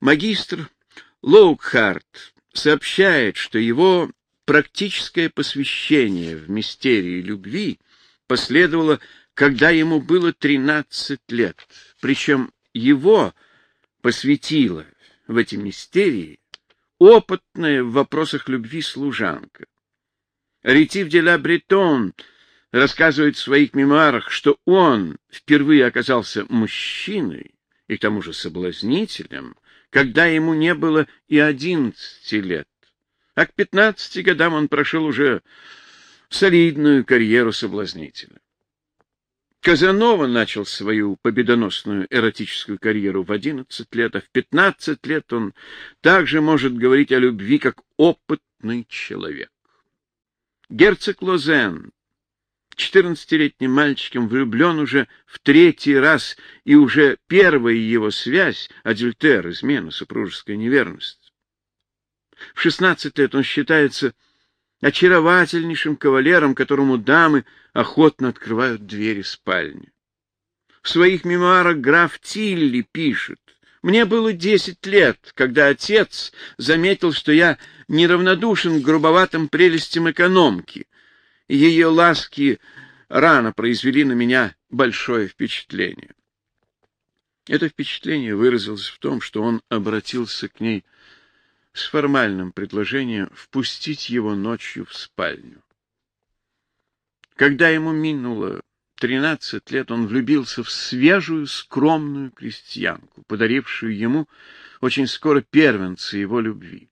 Магистр Лоукхарт сообщает, что его практическое посвящение в мистерии любви последовало, когда ему было 13 лет, причем его посвятила в эти мистерии опытная в вопросах любви служанка. Ретив де ла Бретон рассказывает в своих мемуарах, что он впервые оказался мужчиной и к тому же соблазнителем, когда ему не было и одиннадцати лет. А к пятнадцати годам он прошел уже солидную карьеру соблазнителя. Казанова начал свою победоносную эротическую карьеру в 11 лет, а в 15 лет он также может говорить о любви как опытный человек. Герцог Лозен, 14-летним мальчиком, влюблен уже в третий раз, и уже первая его связь — адюльтер, измена, супружеская неверность. В 16 лет он считается очаровательнейшим кавалером, которому дамы охотно открывают двери спальни. В своих мемуарах граф Тилли пишет, «Мне было десять лет, когда отец заметил, что я неравнодушен к грубоватым прелестям экономки, ее ласки рано произвели на меня большое впечатление». Это впечатление выразилось в том, что он обратился к ней с формальным предложением впустить его ночью в спальню. Когда ему минуло тринадцать лет, он влюбился в свежую, скромную крестьянку, подарившую ему очень скоро первенца его любви.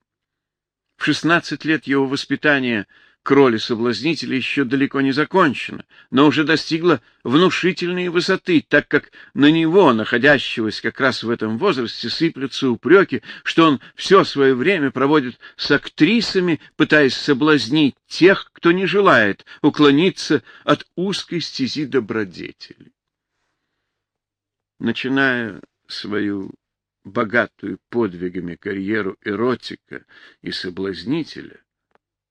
В шестнадцать лет его воспитание — к роли соблазнителя еще далеко не закончена, но уже достигла внушительной высоты, так как на него, находящегося как раз в этом возрасте, сыплются упреки, что он все свое время проводит с актрисами, пытаясь соблазнить тех, кто не желает уклониться от узкой стези добродетели. Начиная свою богатую подвигами карьеру эротика и соблазнителя,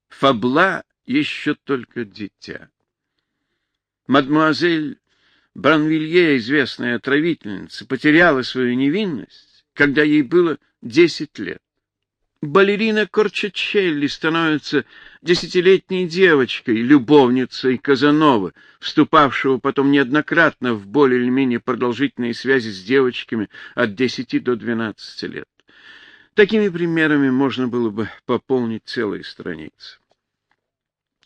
Фабла еще только дитя. Мадмуазель Бранвилье, известная отравительница, потеряла свою невинность, когда ей было десять лет. Балерина Корчачелли становится десятилетней девочкой, любовницей Казанова, вступавшего потом неоднократно в более или менее продолжительные связи с девочками от десяти до двенадцати лет. Такими примерами можно было бы пополнить целые страницы.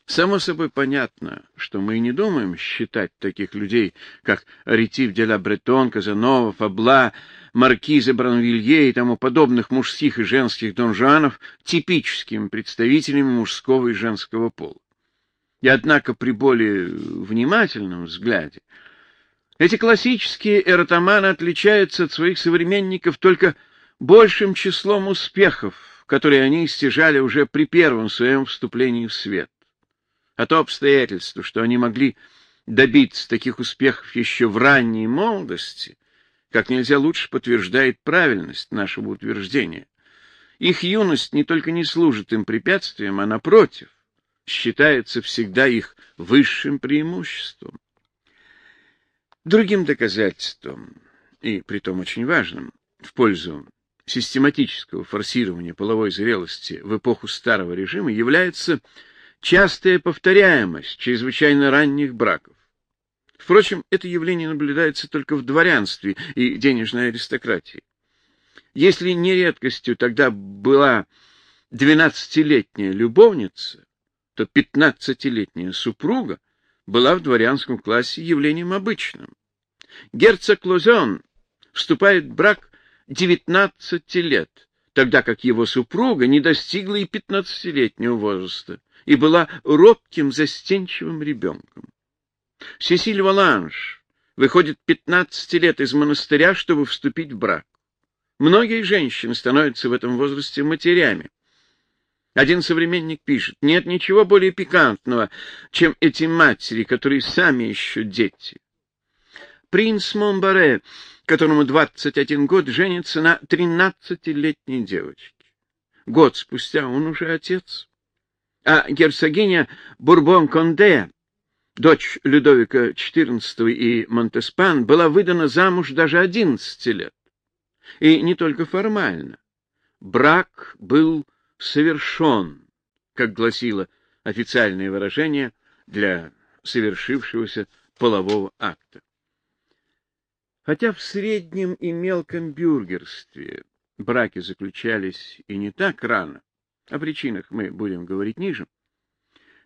Само собой понятно, что мы не думаем считать таких людей, как Ретив де ла Бретон, Казанова, Фабла, Маркиза Бранвилье и тому подобных мужских и женских донжанов типическими представителями мужского и женского пола. И однако при более внимательном взгляде эти классические эротоманы отличаются от своих современников только большим числом успехов, которые они стяжали уже при первом своем вступлении в свет а то обстоятельство, что они могли добиться таких успехов еще в ранней молодости, как нельзя лучше подтверждает правильность нашего утверждения. Их юность не только не служит им препятствием, а, напротив, считается всегда их высшим преимуществом. Другим доказательством, и притом очень важным, в пользу систематического форсирования половой зрелости в эпоху старого режима является частая повторяемость чрезвычайно ранних браков. Впрочем, это явление наблюдается только в дворянстве и денежной аристократии. Если не редкостью тогда была двенадцатилетняя любовница, то пятнадцатилетняя супруга была в дворянском классе явлением обычным. Герцог Лозен вступает в брак девятнадцати лет, тогда как его супруга не достигла и пятнадцатилетнего возраста и была робким, застенчивым ребенком. Сесиль Валанж выходит 15 лет из монастыря, чтобы вступить в брак. Многие женщины становятся в этом возрасте матерями. Один современник пишет, нет ничего более пикантного, чем эти матери, которые сами еще дети. Принц Монбаре, которому 21 год, женится на 13-летней девочке. Год спустя он уже отец а герцогиня Бурбон-Конде, дочь Людовика XIV и Монтеспан, была выдана замуж даже 11 лет. И не только формально. Брак был совершен, как гласило официальное выражение для совершившегося полового акта. Хотя в среднем и мелком бюргерстве браки заключались и не так рано, о причинах мы будем говорить ниже,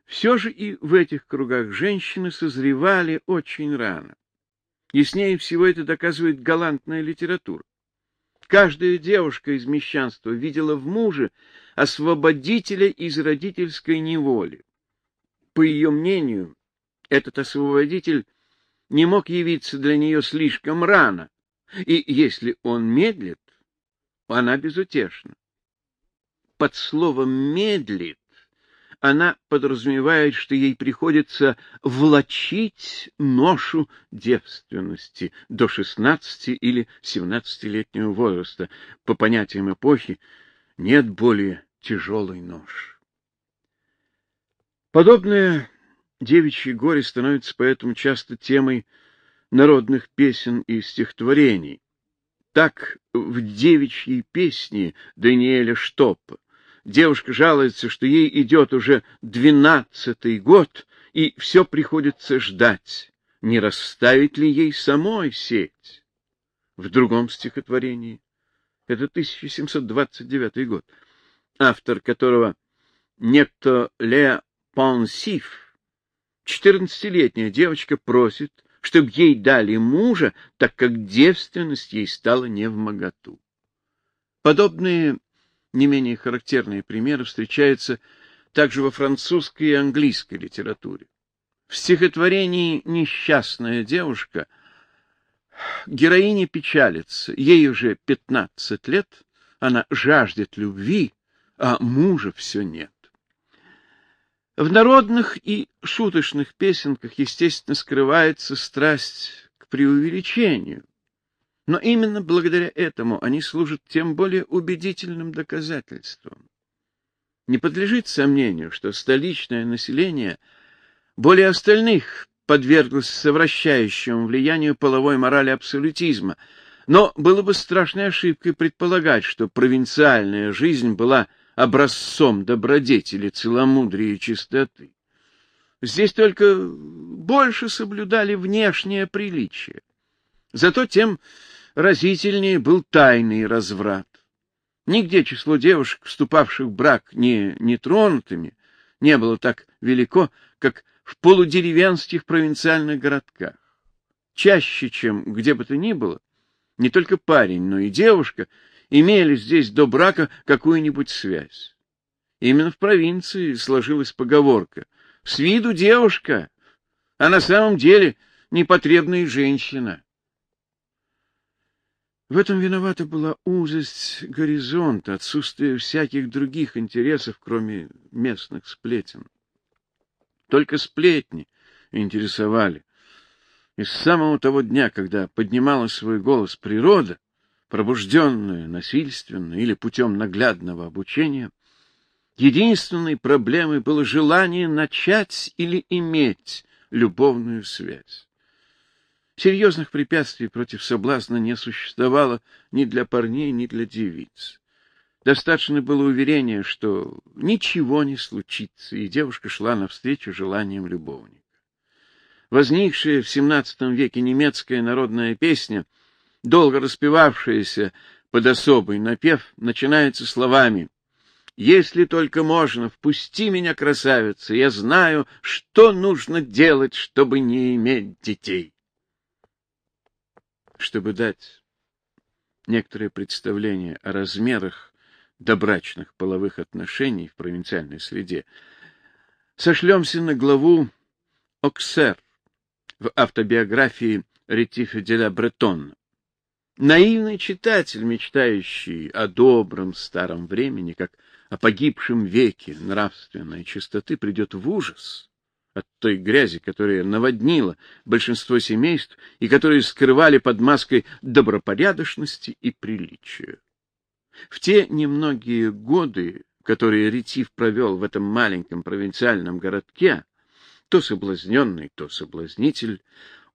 все же и в этих кругах женщины созревали очень рано. Яснее всего это доказывает галантная литература. Каждая девушка из мещанства видела в муже освободителя из родительской неволи. По ее мнению, этот освободитель не мог явиться для нее слишком рано, и если он медлит, она безутешна. Под словом «медлит» она подразумевает, что ей приходится влачить ношу девственности до 16 или 17-летнего возраста. По понятиям эпохи нет более тяжелой нож. Подобное девичье горе становится поэтому часто темой народных песен и стихотворений. Так в девичьей песне Даниэля Штоппа Девушка жалуется, что ей идет уже двенадцатый год, и все приходится ждать, не расставить ли ей самой сеть. В другом стихотворении, это 1729 год, автор которого некто Ле Пансив, четырнадцатилетняя девочка просит, чтобы ей дали мужа, так как девственность ей стала не в моготу. Подобные не менее характерные примеры встречаются также во французской и английской литературе. В стихотворении «Несчастная девушка» героиня печалится, ей уже пятнадцать лет, она жаждет любви, а мужа все нет. В народных и шуточных песенках, естественно, скрывается страсть к преувеличению, но именно благодаря этому они служат тем более убедительным доказательством. Не подлежит сомнению, что столичное население более остальных подверглось совращающему влиянию половой морали абсолютизма, но было бы страшной ошибкой предполагать, что провинциальная жизнь была образцом добродетели, целомудрия и чистоты. Здесь только больше соблюдали внешнее приличие. Зато тем разительнее был тайный разврат. Нигде число девушек, вступавших в брак не нетронутыми, не было так велико, как в полудеревенских провинциальных городках. Чаще, чем где бы то ни было, не только парень, но и девушка имели здесь до брака какую-нибудь связь. Именно в провинции сложилась поговорка «С виду девушка, а на самом деле непотребная женщина». В этом виновата была узость горизонта, отсутствие всяких других интересов, кроме местных сплетен. Только сплетни интересовали. И с самого того дня, когда поднимала свой голос природа, пробужденная насильственно или путем наглядного обучения, единственной проблемой было желание начать или иметь любовную связь. Серьезных препятствий против соблазна не существовало ни для парней, ни для девиц. Достаточно было уверения, что ничего не случится, и девушка шла навстречу желаниям любовника. Возникшая в XVII веке немецкая народная песня, долго распевавшаяся под особый напев, начинается словами «Если только можно, впусти меня, красавица, я знаю, что нужно делать, чтобы не иметь детей» чтобы дать некоторое представление о размерах добрачных половых отношений в провинциальной среде, сошлемся на главу Оксер в автобиографии Ретифе де ла Бретон. Наивный читатель, мечтающий о добром старом времени, как о погибшем веке нравственной чистоты, придет в ужас от той грязи, которая наводнила большинство семейств и которые скрывали под маской добропорядочности и приличия. В те немногие годы, которые Ретив провел в этом маленьком провинциальном городке, то соблазненный, то соблазнитель,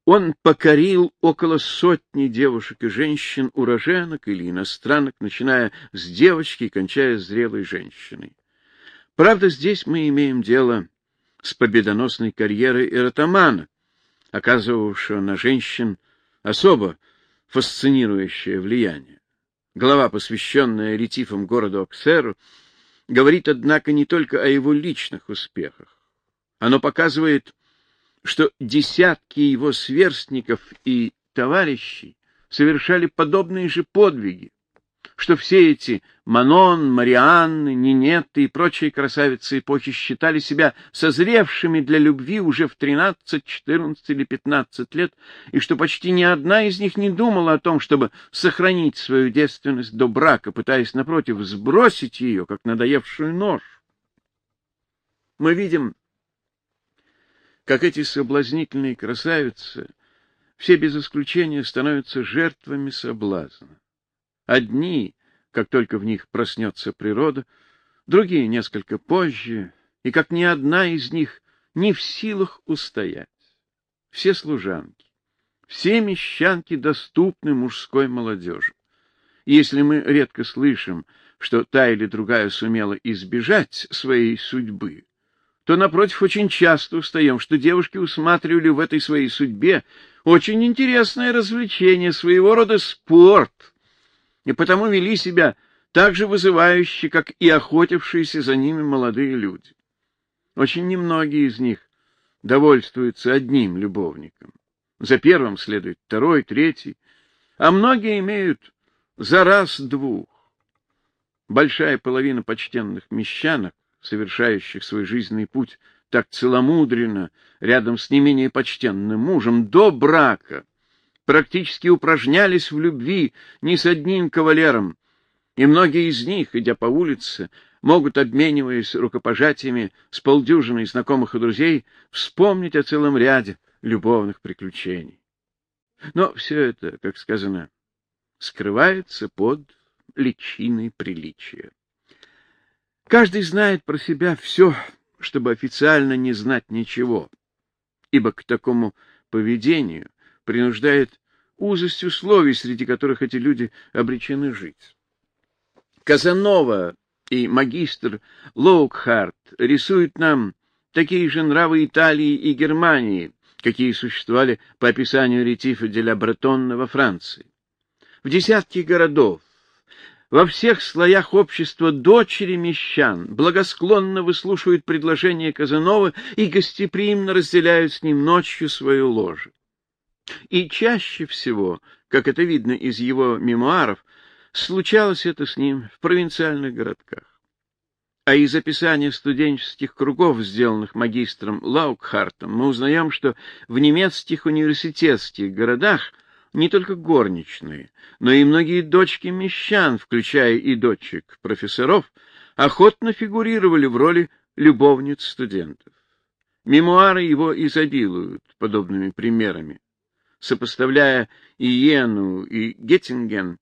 он покорил около сотни девушек и женщин, уроженок или иностранок, начиная с девочки и кончая зрелой женщиной. Правда, здесь мы имеем дело с победоносной карьерой эротомана, оказывавшего на женщин особо фасцинирующее влияние. Глава, посвященная ретифам города Оксеру, говорит, однако, не только о его личных успехах. Оно показывает, что десятки его сверстников и товарищей совершали подобные же подвиги, что все эти Манон, Марианны, Нинетты и прочие красавицы эпохи считали себя созревшими для любви уже в 13, 14 или 15 лет, и что почти ни одна из них не думала о том, чтобы сохранить свою девственность до брака, пытаясь, напротив, сбросить ее, как надоевшую нож. Мы видим, как эти соблазнительные красавицы все без исключения становятся жертвами соблазна. Одни, как только в них проснется природа, другие несколько позже, и как ни одна из них не в силах устоять. Все служанки, все мещанки доступны мужской молодежи. Если мы редко слышим, что та или другая сумела избежать своей судьбы, то, напротив, очень часто устаем, что девушки усматривали в этой своей судьбе очень интересное развлечение, своего рода спорт — и потому вели себя так же вызывающе, как и охотившиеся за ними молодые люди. Очень немногие из них довольствуются одним любовником. За первым следует второй, третий, а многие имеют за раз двух. Большая половина почтенных мещанок, совершающих свой жизненный путь так целомудренно, рядом с не менее почтенным мужем, до брака — практически упражнялись в любви не с одним кавалером, и многие из них, идя по улице, могут, обмениваясь рукопожатиями с полдюжиной знакомых и друзей, вспомнить о целом ряде любовных приключений. Но все это, как сказано, скрывается под личиной приличия. Каждый знает про себя все, чтобы официально не знать ничего, ибо к такому поведению принуждает узость условий, среди которых эти люди обречены жить. Казанова и магистр Лоукхарт рисуют нам такие же нравы Италии и Германии, какие существовали по описанию Ретифа де ля Бретонна во Франции. В десятки городов, во всех слоях общества дочери мещан благосклонно выслушивают предложения Казанова и гостеприимно разделяют с ним ночью свою ложе. И чаще всего, как это видно из его мемуаров, случалось это с ним в провинциальных городках. А из описания студенческих кругов, сделанных магистром Лаукхартом, мы узнаем, что в немецких университетских городах не только горничные, но и многие дочки мещан, включая и дочек профессоров, охотно фигурировали в роли любовниц студентов. Мемуары его изобилуют подобными примерами. Сопоставляя Иену и Геттинген,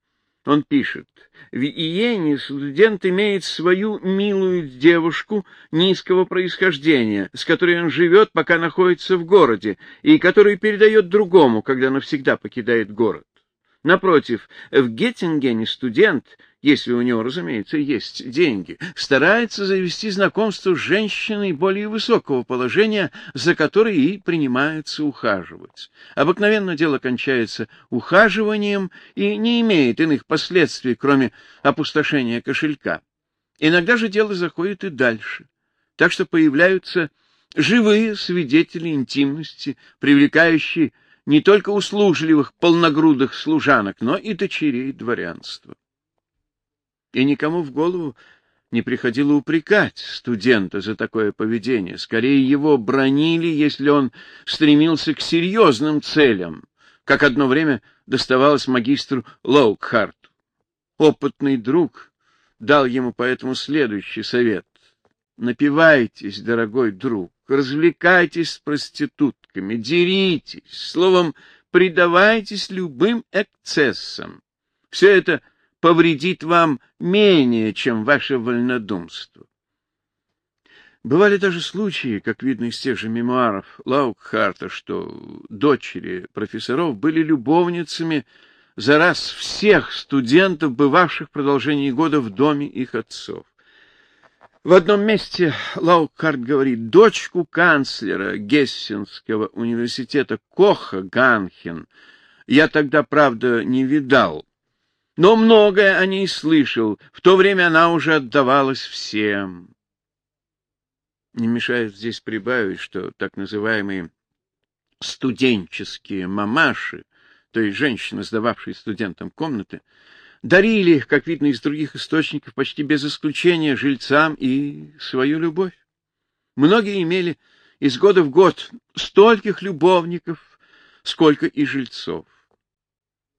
он пишет, в Иене студент имеет свою милую девушку низкого происхождения, с которой он живет, пока находится в городе, и которую передает другому, когда навсегда покидает город. Напротив, в Геттингене студент, если у него, разумеется, есть деньги, старается завести знакомство с женщиной более высокого положения, за которой и принимается ухаживать. Обыкновенно дело кончается ухаживанием и не имеет иных последствий, кроме опустошения кошелька. Иногда же дело заходит и дальше, так что появляются живые свидетели интимности, привлекающие не только услужливых полногрудых служанок, но и дочерей дворянства. И никому в голову не приходило упрекать студента за такое поведение. Скорее, его бронили, если он стремился к серьезным целям, как одно время доставалось магистру Лоукхарту. Опытный друг дал ему поэтому следующий совет. Напивайтесь, дорогой друг, развлекайтесь с проститутками, деритесь, словом, предавайтесь любым эксцессам. Все это повредит вам менее, чем ваше вольнодумство. Бывали даже случаи, как видно из тех же мемуаров Лаукхарта, что дочери профессоров были любовницами за раз всех студентов, бывавших в продолжении года в доме их отцов. В одном месте Лаукхарт говорит, дочку канцлера Гессенского университета Коха Ганхен я тогда, правда, не видал, но многое о ней слышал. В то время она уже отдавалась всем. Не мешает здесь прибавить, что так называемые студенческие мамаши, то есть женщины, сдававшие студентам комнаты, дарили, как видно из других источников, почти без исключения жильцам и свою любовь. Многие имели из года в год стольких любовников, сколько и жильцов.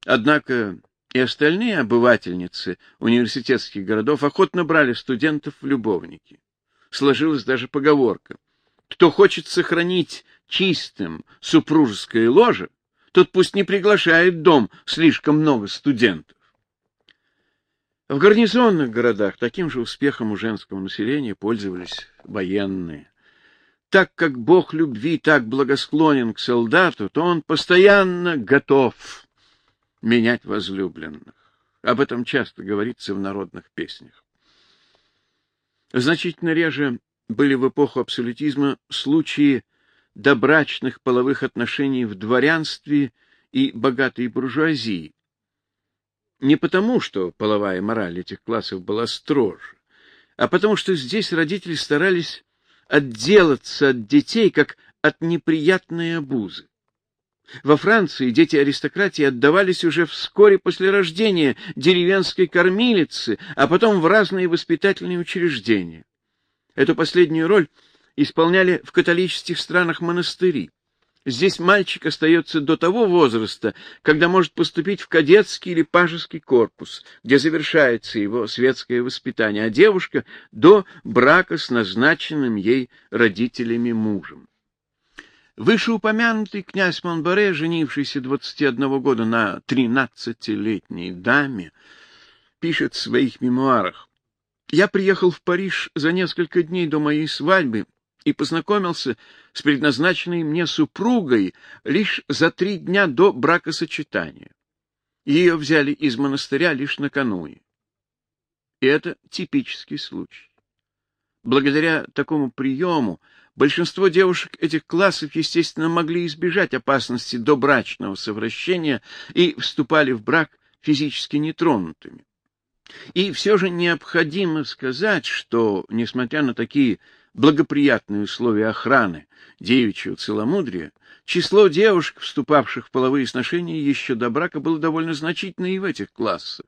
Однако и остальные обывательницы университетских городов охотно брали студентов в любовники сложилась даже поговорка. Кто хочет сохранить чистым супружеское ложе, тот пусть не приглашает дом слишком много студентов. В гарнизонных городах таким же успехом у женского населения пользовались военные. Так как бог любви так благосклонен к солдату, то он постоянно готов менять возлюбленных. Об этом часто говорится в народных песнях. Значительно реже были в эпоху абсолютизма случаи добрачных половых отношений в дворянстве и богатой буржуазии. Не потому, что половая мораль этих классов была строже, а потому что здесь родители старались отделаться от детей, как от неприятной обузы. Во Франции дети аристократии отдавались уже вскоре после рождения деревенской кормилице, а потом в разные воспитательные учреждения. Эту последнюю роль исполняли в католических странах монастыри. Здесь мальчик остается до того возраста, когда может поступить в кадетский или пажеский корпус, где завершается его светское воспитание, а девушка — до брака с назначенным ей родителями мужем. Вышеупомянутый князь Монбаре, женившийся 21 года на 13-летней даме, пишет в своих мемуарах. «Я приехал в Париж за несколько дней до моей свадьбы и познакомился с предназначенной мне супругой лишь за три дня до бракосочетания. Ее взяли из монастыря лишь накануне. И это типический случай. Благодаря такому приему Большинство девушек этих классов, естественно, могли избежать опасности добрачного совращения и вступали в брак физически нетронутыми. И все же необходимо сказать, что, несмотря на такие благоприятные условия охраны девичьего целомудрия, число девушек, вступавших в половые сношения еще до брака, было довольно значительно и в этих классах.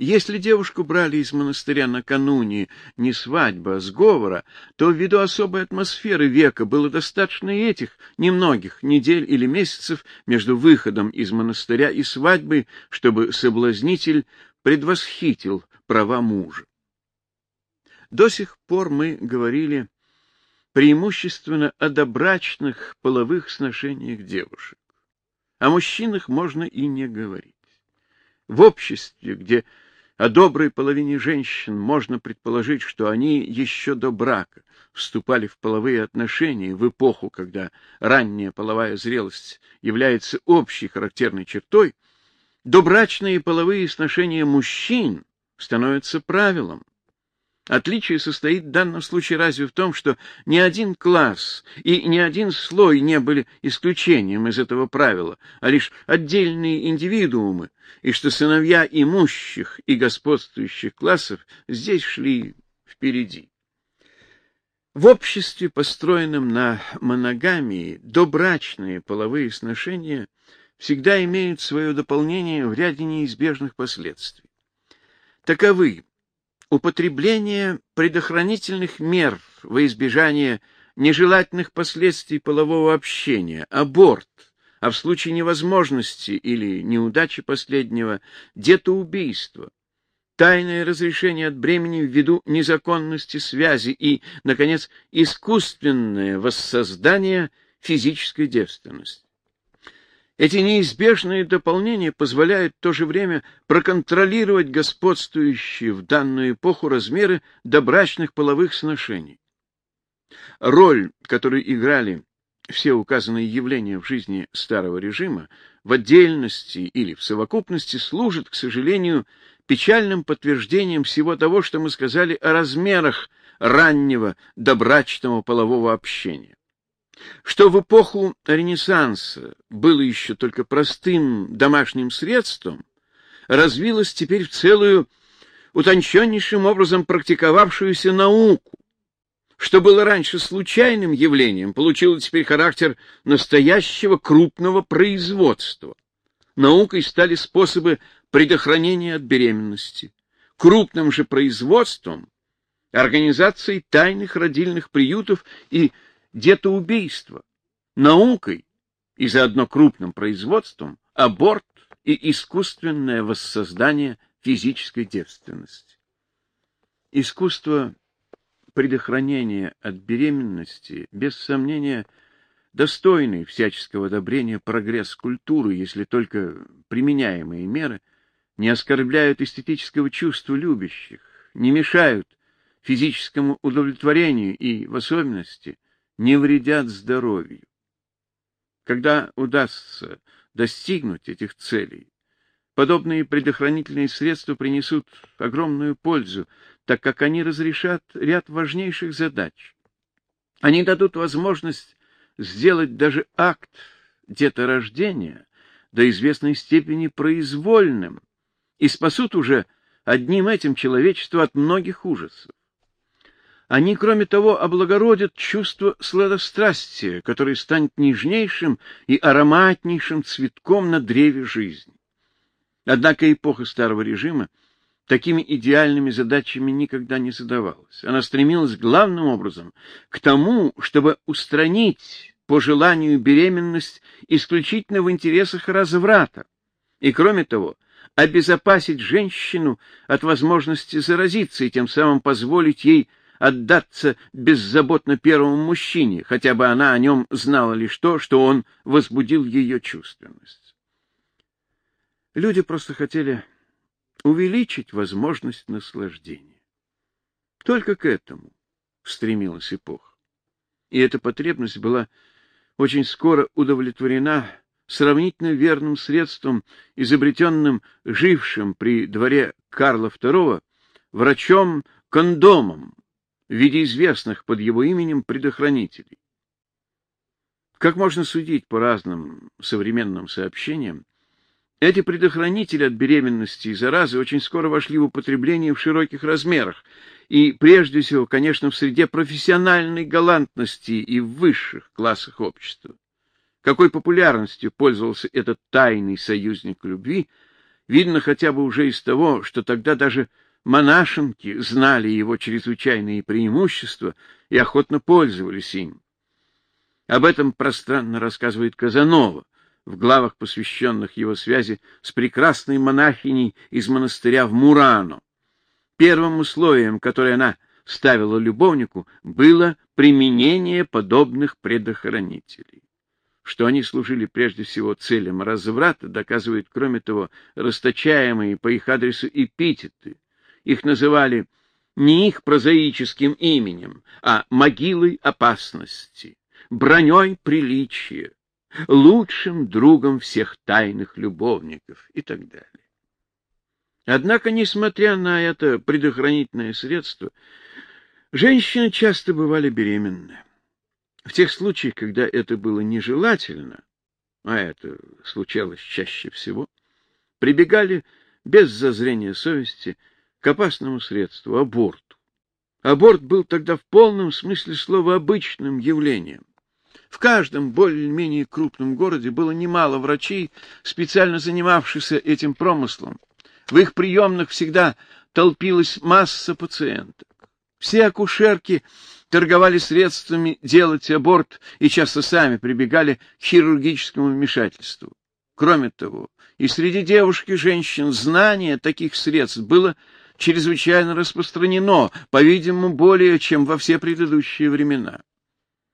Если девушку брали из монастыря накануне не свадьбы, а сговора, то ввиду особой атмосферы века было достаточно и этих немногих недель или месяцев между выходом из монастыря и свадьбой, чтобы соблазнитель предвосхитил права мужа. До сих пор мы говорили преимущественно о добрачных половых сношениях девушек. О мужчинах можно и не говорить. В обществе, где о доброй половине женщин можно предположить, что они еще до брака вступали в половые отношения в эпоху, когда ранняя половая зрелость является общей характерной чертой, добрачные половые сношения мужчин становятся правилом. Отличие состоит в данном случае разве в том, что ни один класс и ни один слой не были исключением из этого правила, а лишь отдельные индивидуумы, и что сыновья имущих и господствующих классов здесь шли впереди. В обществе, построенном на моногамии, добрачные половые сношения всегда имеют свое дополнение в ряде неизбежных последствий. Таковы употребление предохранительных мер во избежание нежелательных последствий полового общения, аборт, а в случае невозможности или неудачи последнего — детоубийство, тайное разрешение от бремени ввиду незаконности связи и, наконец, искусственное воссоздание физической девственности. Эти неизбежные дополнения позволяют в то же время проконтролировать господствующие в данную эпоху размеры добрачных половых сношений. Роль, которую играли все указанные явления в жизни старого режима, в отдельности или в совокупности служит, к сожалению, печальным подтверждением всего того, что мы сказали о размерах раннего добрачного полового общения. Что в эпоху Ренессанса было еще только простым домашним средством, развилось теперь в целую утонченнейшим образом практиковавшуюся науку, что было раньше случайным явлением, получило теперь характер настоящего крупного производства. Наукой стали способы предохранения от беременности. Крупным же производством — организацией тайных родильных приютов и детоубийства. Наукой и заодно крупным производством — аборт и искусственное воссоздание физической девственности. Искусство предохранения от беременности, без сомнения, достойный всяческого одобрения прогресс культуры, если только применяемые меры не оскорбляют эстетического чувства любящих, не мешают физическому удовлетворению и, в особенности, не вредят здоровью. Когда удастся достигнуть этих целей, подобные предохранительные средства принесут огромную пользу так как они разрешат ряд важнейших задач. Они дадут возможность сделать даже акт деторождения до известной степени произвольным и спасут уже одним этим человечество от многих ужасов. Они, кроме того, облагородят чувство сладострастия, которое станет нежнейшим и ароматнейшим цветком на древе жизни. Однако эпоха старого режима такими идеальными задачами никогда не задавалась. Она стремилась главным образом к тому, чтобы устранить по желанию беременность исключительно в интересах разврата, и, кроме того, обезопасить женщину от возможности заразиться и тем самым позволить ей отдаться беззаботно первому мужчине, хотя бы она о нем знала лишь то, что он возбудил ее чувственность. Люди просто хотели увеличить возможность наслаждения. Только к этому стремилась эпоха. И эта потребность была очень скоро удовлетворена сравнительно верным средством, изобретенным жившим при дворе Карла II врачом-кондомом в виде известных под его именем предохранителей. Как можно судить по разным современным сообщениям, эти предохранители от беременности и заразы очень скоро вошли в употребление в широких размерах, и прежде всего, конечно, в среде профессиональной галантности и в высших классах общества. Какой популярностью пользовался этот тайный союзник любви, видно хотя бы уже из того, что тогда даже монашенки знали его чрезвычайные преимущества и охотно пользовались им. Об этом пространно рассказывает Казанова — в главах, посвященных его связи с прекрасной монахиней из монастыря в Мурано. Первым условием, которое она ставила любовнику, было применение подобных предохранителей. Что они служили прежде всего целям разврата, доказывает, кроме того, расточаемые по их адресу эпитеты. Их называли не их прозаическим именем, а могилой опасности, броней приличия, лучшим другом всех тайных любовников и так далее. Однако, несмотря на это предохранительное средство, женщины часто бывали беременны. В тех случаях, когда это было нежелательно, а это случалось чаще всего, прибегали без зазрения совести к опасному средству — аборту. Аборт был тогда в полном смысле слова обычным явлением. В каждом более-менее крупном городе было немало врачей, специально занимавшихся этим промыслом. В их приемных всегда толпилась масса пациенток. Все акушерки торговали средствами делать аборт и часто сами прибегали к хирургическому вмешательству. Кроме того, и среди девушек и женщин знание таких средств было чрезвычайно распространено, по-видимому, более чем во все предыдущие времена.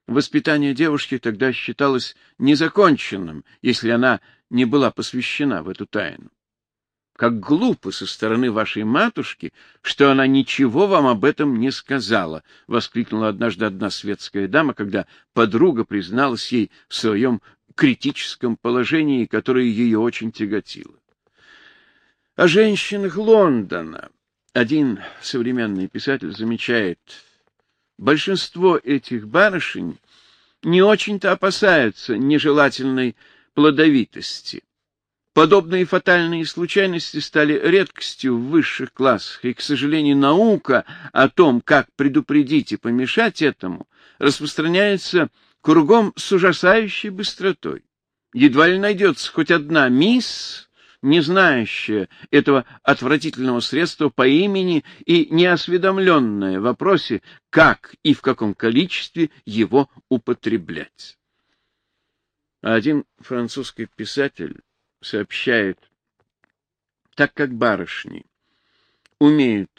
Воспитание девушки тогда считалось незаконченным, если она не была посвящена в эту тайну. как глупо со стороны вашей матушки, что она ничего вам об этом не сказала, — воскликнула однажды одна светская дама, когда подруга призналась ей в своем критическом положении, которое ее очень тяготило. О женщинах Лондона один современный писатель замечает, большинство этих барышень не очень-то опасаются нежелательной плодовитости. Подобные фатальные случайности стали редкостью в высших классах, и, к сожалению, наука о том, как предупредить и помешать этому, распространяется кругом с ужасающей быстротой. Едва ли найдется хоть одна мисс, не знающая этого отвратительного средства по имени и неосведомленная в вопросе, как и в каком количестве его употреблять. Один французский писатель сообщает, так как барышни умеют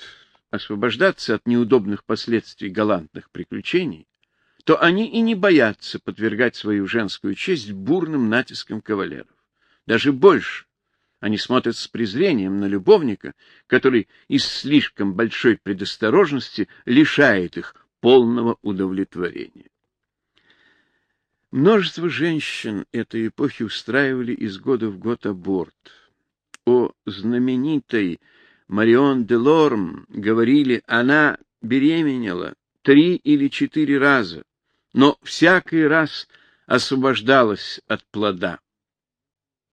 освобождаться от неудобных последствий галантных приключений, то они и не боятся подвергать свою женскую честь бурным натискам кавалеров. Даже больше. Они смотрят с презрением на любовника, который из слишком большой предосторожности лишает их полного удовлетворения. Множество женщин этой эпохи устраивали из года в год аборт. О знаменитой Марион де Лорм говорили, она беременела три или четыре раза, но всякий раз освобождалась от плода.